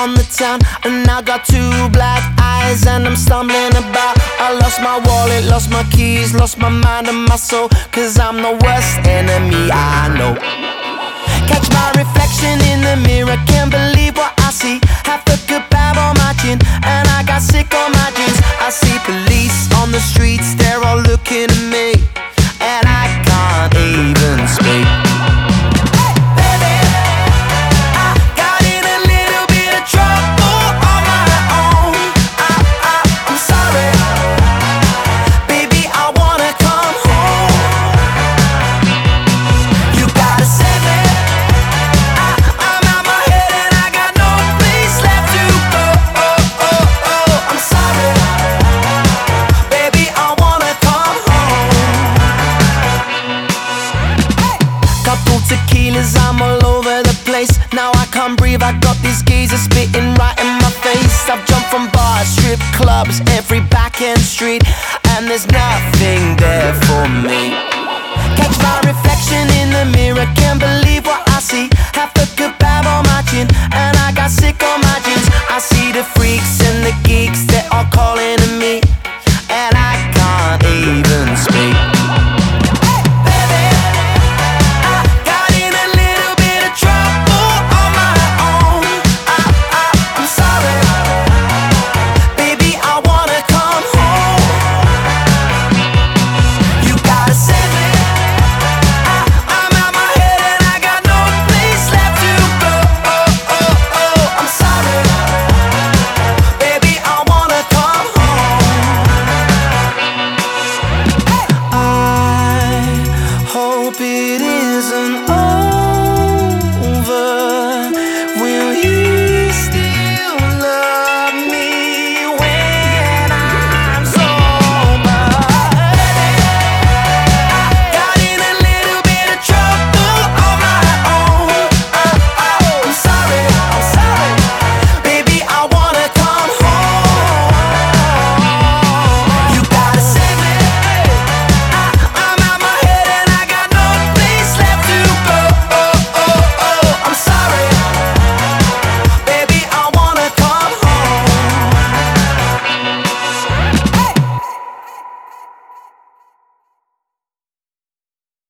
on the town and I got two black eyes and I'm stumbling about. I lost my wallet, lost my keys, lost my mind and my soul. Cause I'm the worst enemy I know. Catch my reflection in the mirror, can't believe what I see. Half a good bab on my chin, and I got sick on my jeans. I see police on the streets, they're all Tequilas, I'm all over the place. Now I can't breathe, I got these geezers spitting right in my face. I've jumped from bars, strip clubs, every back end street, and there's nothing there for me. Catch my reflection in the mirror, can't believe what I see. Half a kebab on my chin, and I got sick on my jeans. I see the freaks and the geeks that are calling.